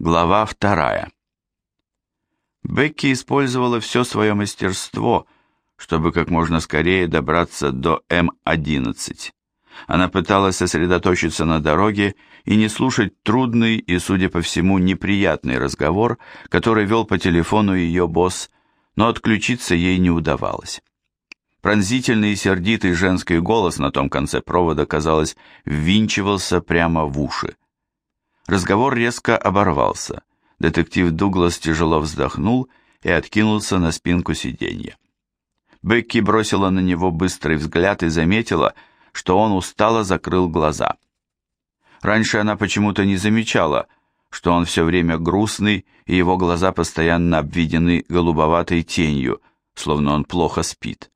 Глава вторая. Бекки использовала все свое мастерство, чтобы как можно скорее добраться до М-11. Она пыталась сосредоточиться на дороге и не слушать трудный и, судя по всему, неприятный разговор, который вел по телефону ее босс, но отключиться ей не удавалось. Пронзительный и сердитый женский голос на том конце провода, казалось, ввинчивался прямо в уши. Разговор резко оборвался. Детектив Дуглас тяжело вздохнул и откинулся на спинку сиденья. Бекки бросила на него быстрый взгляд и заметила, что он устало закрыл глаза. Раньше она почему-то не замечала, что он все время грустный, и его глаза постоянно обведены голубоватой тенью, словно он плохо спит.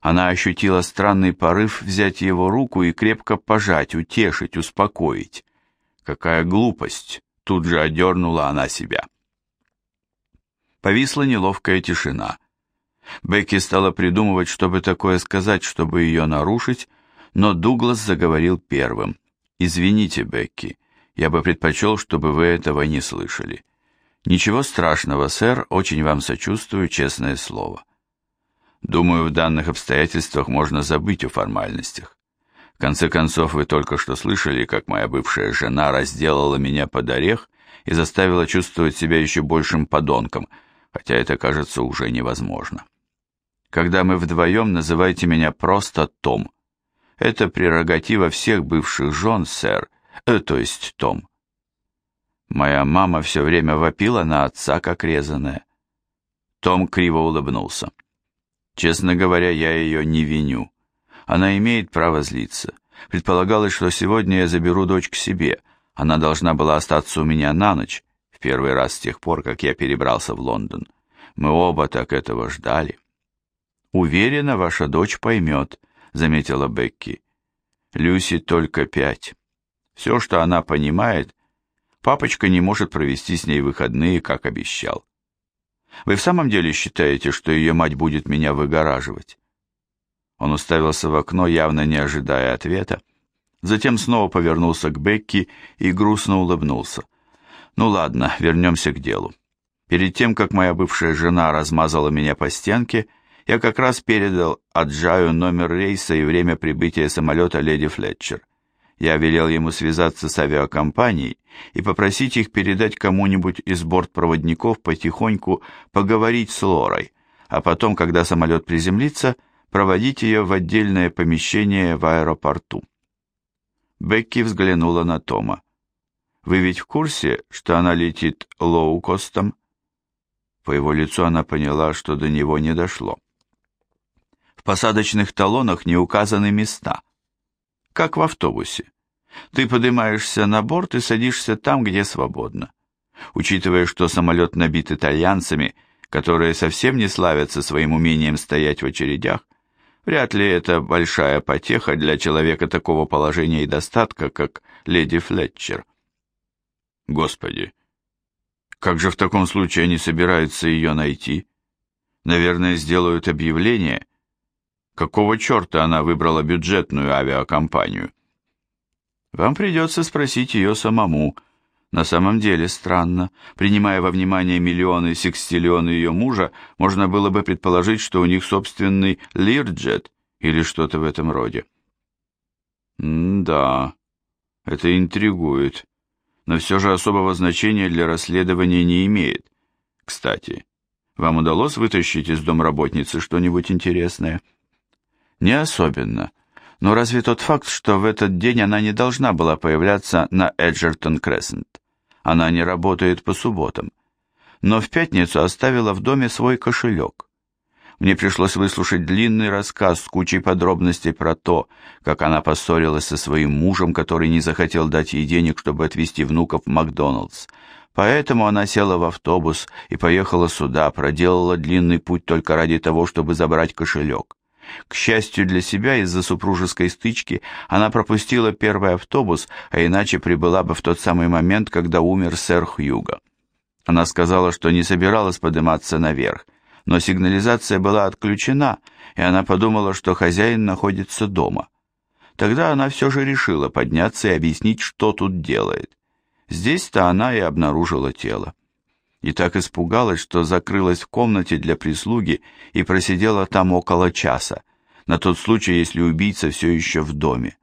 Она ощутила странный порыв взять его руку и крепко пожать, утешить, успокоить. Какая глупость! Тут же одернула она себя. Повисла неловкая тишина. Бекки стала придумывать, чтобы такое сказать, чтобы ее нарушить, но Дуглас заговорил первым. «Извините, Бекки, я бы предпочел, чтобы вы этого не слышали». «Ничего страшного, сэр, очень вам сочувствую, честное слово». «Думаю, в данных обстоятельствах можно забыть о формальностях конце концов, вы только что слышали, как моя бывшая жена разделала меня под орех и заставила чувствовать себя еще большим подонком, хотя это кажется уже невозможно. Когда мы вдвоем, называйте меня просто Том. Это прерогатива всех бывших жен, сэр, э, то есть Том. Моя мама все время вопила на отца, как резаная. Том криво улыбнулся. Честно говоря, я ее не виню. Она имеет право злиться. Предполагалось, что сегодня я заберу дочь к себе. Она должна была остаться у меня на ночь, в первый раз с тех пор, как я перебрался в Лондон. Мы оба так этого ждали. «Уверена, ваша дочь поймет», — заметила Бекки. «Люси только пять. Все, что она понимает, папочка не может провести с ней выходные, как обещал. Вы в самом деле считаете, что ее мать будет меня выгораживать? Он уставился в окно, явно не ожидая ответа. Затем снова повернулся к Бекки и грустно улыбнулся. «Ну ладно, вернемся к делу. Перед тем, как моя бывшая жена размазала меня по стенке, я как раз передал Аджаю номер рейса и время прибытия самолета леди Флетчер. Я велел ему связаться с авиакомпанией и попросить их передать кому-нибудь из бортпроводников потихоньку поговорить с Лорой, а потом, когда самолет приземлится, проводить ее в отдельное помещение в аэропорту. Бекки взглянула на Тома. «Вы ведь в курсе, что она летит лоукостом?» По его лицу она поняла, что до него не дошло. «В посадочных талонах не указаны места. Как в автобусе. Ты поднимаешься на борт и садишься там, где свободно. Учитывая, что самолет набит итальянцами, которые совсем не славятся своим умением стоять в очередях, Вряд ли это большая потеха для человека такого положения и достатка, как леди Флетчер. Господи, как же в таком случае они собираются ее найти? Наверное, сделают объявление. Какого черта она выбрала бюджетную авиакомпанию? Вам придется спросить ее самому, — на самом деле странно. Принимая во внимание миллионы секстиллионы ее мужа, можно было бы предположить, что у них собственный Лирджет или что-то в этом роде. да, это интригует, но все же особого значения для расследования не имеет. Кстати, вам удалось вытащить из домработницы что-нибудь интересное? Не особенно. Но разве тот факт, что в этот день она не должна была появляться на Эджертон Крессент? Она не работает по субботам, но в пятницу оставила в доме свой кошелек. Мне пришлось выслушать длинный рассказ с кучей подробностей про то, как она поссорилась со своим мужем, который не захотел дать ей денег, чтобы отвезти внуков в Макдоналдс. Поэтому она села в автобус и поехала сюда, проделала длинный путь только ради того, чтобы забрать кошелек. К счастью для себя, из-за супружеской стычки она пропустила первый автобус, а иначе прибыла бы в тот самый момент, когда умер сэр Хьюго. Она сказала, что не собиралась подниматься наверх, но сигнализация была отключена, и она подумала, что хозяин находится дома. Тогда она все же решила подняться и объяснить, что тут делает. Здесь-то она и обнаружила тело. И так испугалась, что закрылась в комнате для прислуги и просидела там около часа, на тот случай, если убийца все еще в доме.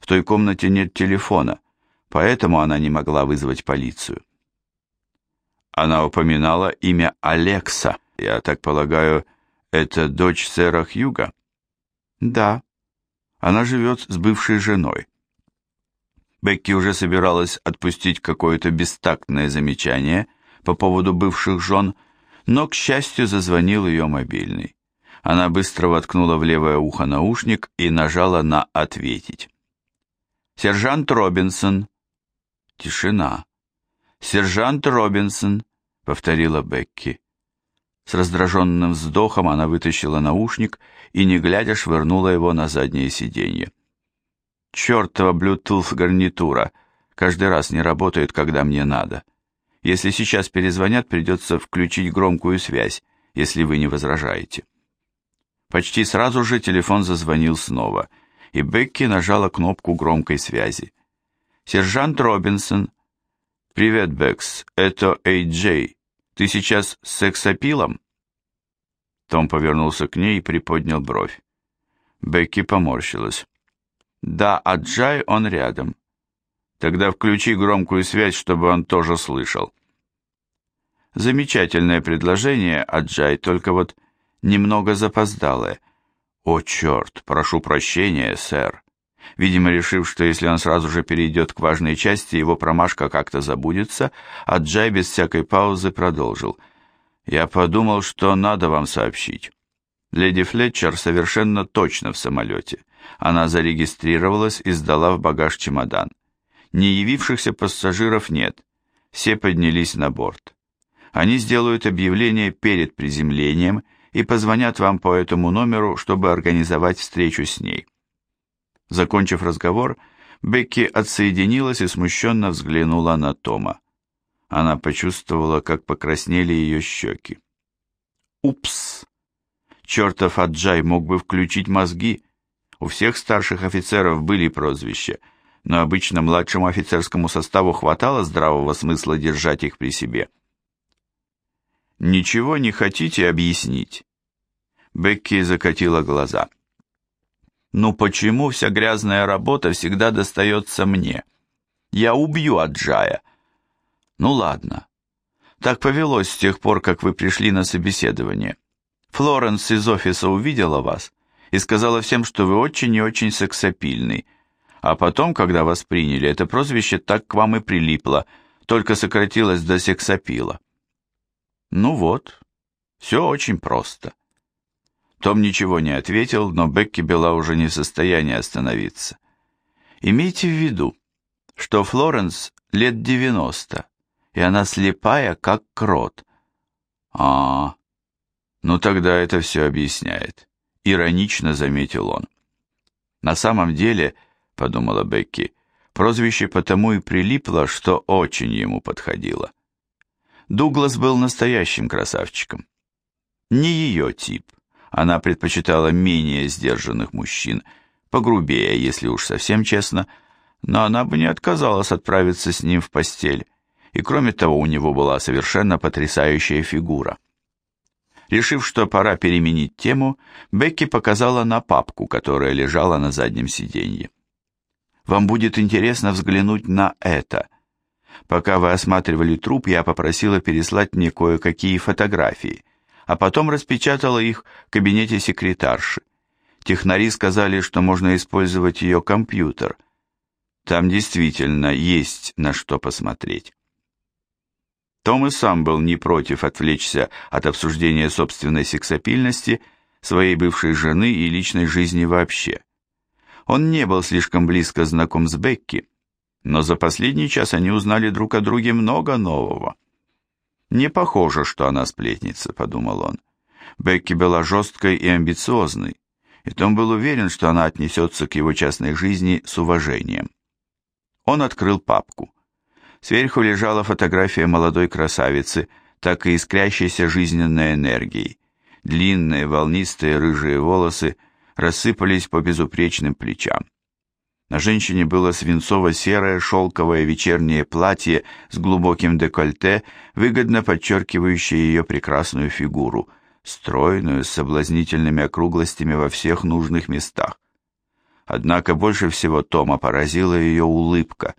В той комнате нет телефона, поэтому она не могла вызвать полицию. Она упоминала имя Алекса. Я так полагаю, это дочь сэра Хьюга? Да. Она живет с бывшей женой. Бекки уже собиралась отпустить какое-то бестактное замечание по поводу бывших жен, но, к счастью, зазвонил ее мобильный. Она быстро воткнула в левое ухо наушник и нажала на «Ответить». «Сержант Робинсон». Тишина. «Сержант Робинсон», — повторила Бекки. С раздраженным вздохом она вытащила наушник и, не глядя, швырнула его на заднее сиденье. «Чертова Bluetooth-гарнитура! Каждый раз не работает, когда мне надо. Если сейчас перезвонят, придется включить громкую связь, если вы не возражаете». Почти сразу же телефон зазвонил снова, и Бекки нажала кнопку громкой связи. «Сержант Робинсон», «Привет, Бэкс, это Эй Джей. Ты сейчас с сексапилом?» Том повернулся к ней и приподнял бровь. Бекки поморщилась. «Да, а Джай он рядом. Тогда включи громкую связь, чтобы он тоже слышал». Замечательное предложение, Аджай, только вот немного запоздалое. «О, черт, прошу прощения, сэр. Видимо, решив, что если он сразу же перейдет к важной части, его промашка как-то забудется, а Джай без всякой паузы продолжил. «Я подумал, что надо вам сообщить. Леди Флетчер совершенно точно в самолете. Она зарегистрировалась и сдала в багаж чемодан. Не явившихся пассажиров нет. Все поднялись на борт. Они сделают объявление перед приземлением и позвонят вам по этому номеру, чтобы организовать встречу с ней». Закончив разговор, Бекки отсоединилась и смущенно взглянула на Тома. Она почувствовала, как покраснели ее щеки. «Упс! Чертов Аджай мог бы включить мозги. У всех старших офицеров были прозвища, но обычно младшему офицерскому составу хватало здравого смысла держать их при себе». «Ничего не хотите объяснить?» Бекки закатила глаза. Ну почему вся грязная работа всегда достается мне? Я убью Аджая. Ну ладно. Так повелось с тех пор, как вы пришли на собеседование. Флоренс из офиса увидела вас и сказала всем, что вы очень и очень сексапильный. А потом, когда вас приняли, это прозвище так к вам и прилипло, только сократилось до сексапила. Ну вот, все очень просто. Том ничего не ответил, но Бекки была уже не в состоянии остановиться. Имейте в виду, что Флоренс лет девяносто, и она слепая, как крот. А, ну тогда это все объясняет, иронично заметил он. На самом деле, подумала Бекки, прозвище потому и прилипло, что очень ему подходило. Дуглас был настоящим красавчиком. Не ее тип. Она предпочитала менее сдержанных мужчин, погрубее, если уж совсем честно, но она бы не отказалась отправиться с ним в постель, и кроме того у него была совершенно потрясающая фигура. Решив, что пора переменить тему, Бекки показала на папку, которая лежала на заднем сиденье. «Вам будет интересно взглянуть на это», Пока вы осматривали труп, я попросила переслать мне кое-какие фотографии а потом распечатала их в кабинете секретарши. Технари сказали, что можно использовать ее компьютер. Там действительно есть на что посмотреть. Том и сам был не против отвлечься от обсуждения собственной сексапильности, своей бывшей жены и личной жизни вообще. Он не был слишком близко знаком с Бекки, но за последний час они узнали друг о друге много нового. «Не похоже, что она сплетница», — подумал он. Бекки была жесткой и амбициозной, и Том был уверен, что она отнесется к его частной жизни с уважением. Он открыл папку. Сверху лежала фотография молодой красавицы, так и искрящейся жизненной энергией. Длинные волнистые рыжие волосы рассыпались по безупречным плечам. На женщине было свинцово-серое шелковое вечернее платье с глубоким декольте, выгодно подчеркивающее ее прекрасную фигуру, стройную, с соблазнительными округлостями во всех нужных местах. Однако больше всего Тома поразила ее улыбка,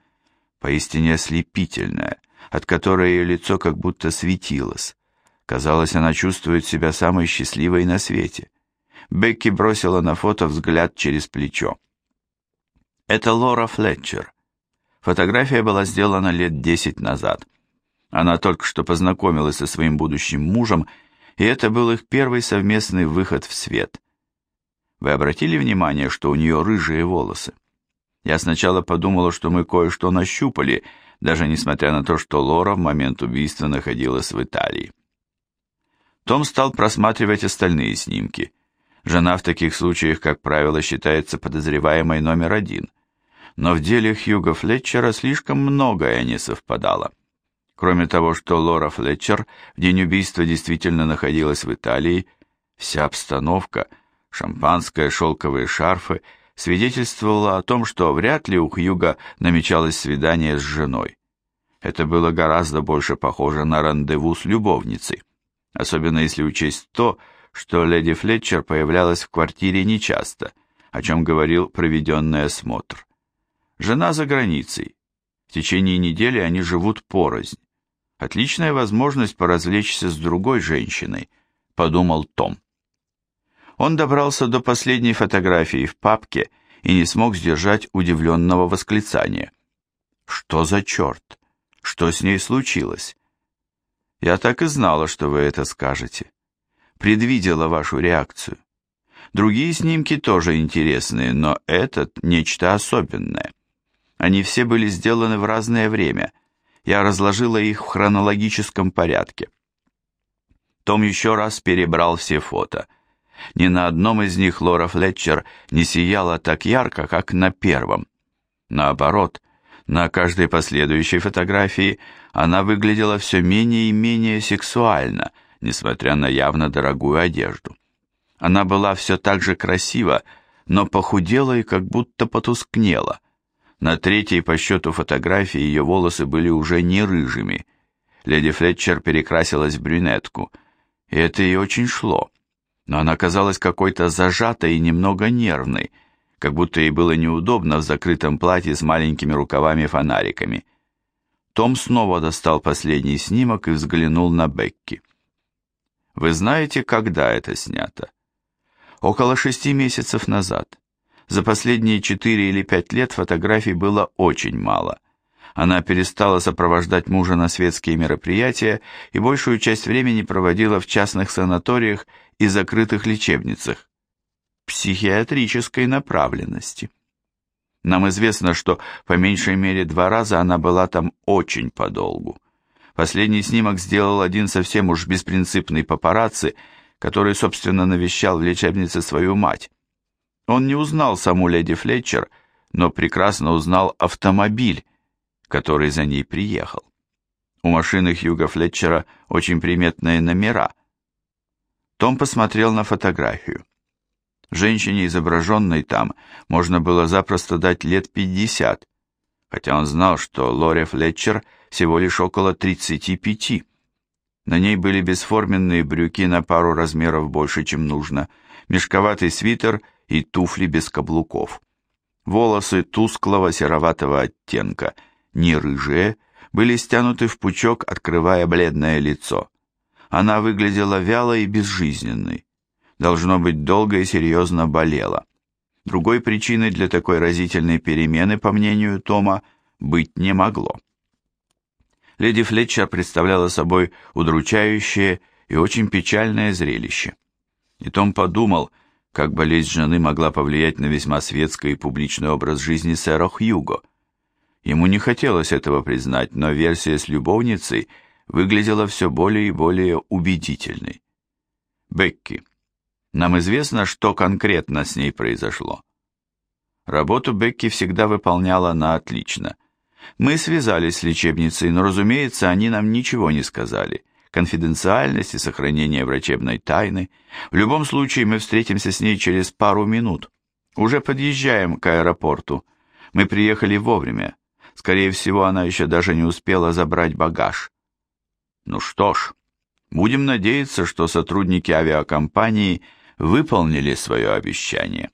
поистине ослепительная, от которой ее лицо как будто светилось. Казалось, она чувствует себя самой счастливой на свете. Бекки бросила на фото взгляд через плечо. Это Лора Флетчер. Фотография была сделана лет десять назад. Она только что познакомилась со своим будущим мужем, и это был их первый совместный выход в свет. Вы обратили внимание, что у нее рыжие волосы? Я сначала подумала, что мы кое-что нащупали, даже несмотря на то, что Лора в момент убийства находилась в Италии. Том стал просматривать остальные снимки. Жена в таких случаях, как правило, считается подозреваемой номер один. Но в деле Хьюга Флетчера слишком многое не совпадало. Кроме того, что Лора Флетчер в день убийства действительно находилась в Италии, вся обстановка, шампанское, шелковые шарфы, свидетельствовала о том, что вряд ли у Хьюга намечалось свидание с женой. Это было гораздо больше похоже на рандеву с любовницей, особенно если учесть то, что леди Флетчер появлялась в квартире нечасто, о чем говорил проведенный осмотр. Жена за границей. В течение недели они живут порознь. Отличная возможность поразвлечься с другой женщиной, подумал Том. Он добрался до последней фотографии в папке и не смог сдержать удивленного восклицания. Что за черт? Что с ней случилось? Я так и знала, что вы это скажете предвидела вашу реакцию. Другие снимки тоже интересные, но этот – нечто особенное. Они все были сделаны в разное время. Я разложила их в хронологическом порядке. Том еще раз перебрал все фото. Ни на одном из них Лора Флетчер не сияла так ярко, как на первом. Наоборот, на каждой последующей фотографии она выглядела все менее и менее сексуально – несмотря на явно дорогую одежду. Она была все так же красива, но похудела и как будто потускнела. На третьей по счету фотографии ее волосы были уже не рыжими. Леди Флетчер перекрасилась в брюнетку, и это ей очень шло. Но она казалась какой-то зажатой и немного нервной, как будто ей было неудобно в закрытом платье с маленькими рукавами-фонариками. Том снова достал последний снимок и взглянул на Бекки. Вы знаете, когда это снято? Около шести месяцев назад. За последние четыре или пять лет фотографий было очень мало. Она перестала сопровождать мужа на светские мероприятия и большую часть времени проводила в частных санаториях и закрытых лечебницах психиатрической направленности. Нам известно, что по меньшей мере два раза она была там очень подолгу. Последний снимок сделал один совсем уж беспринципный папарацци, который, собственно, навещал в лечебнице свою мать. Он не узнал саму леди Флетчер, но прекрасно узнал автомобиль, который за ней приехал. У машины Хьюга Флетчера очень приметные номера. Том посмотрел на фотографию. Женщине, изображенной там, можно было запросто дать лет пятьдесят, хотя он знал, что Лори Флетчер всего лишь около 35. На ней были бесформенные брюки на пару размеров больше, чем нужно, мешковатый свитер и туфли без каблуков. Волосы тусклого сероватого оттенка, не рыжие, были стянуты в пучок, открывая бледное лицо. Она выглядела вялой и безжизненной. Должно быть, долго и серьезно болела. Другой причины для такой разительной перемены, по мнению Тома, быть не могло. Леди Флетчер представляла собой удручающее и очень печальное зрелище. И Том подумал, как болезнь жены могла повлиять на весьма светский и публичный образ жизни сэра Хьюго. Ему не хотелось этого признать, но версия с любовницей выглядела все более и более убедительной. Бекки. Нам известно, что конкретно с ней произошло. Работу Бекки всегда выполняла на отлично. Мы связались с лечебницей, но, разумеется, они нам ничего не сказали. Конфиденциальность и сохранение врачебной тайны. В любом случае, мы встретимся с ней через пару минут. Уже подъезжаем к аэропорту. Мы приехали вовремя. Скорее всего, она еще даже не успела забрать багаж. Ну что ж, будем надеяться, что сотрудники авиакомпании выполнили свое обещание.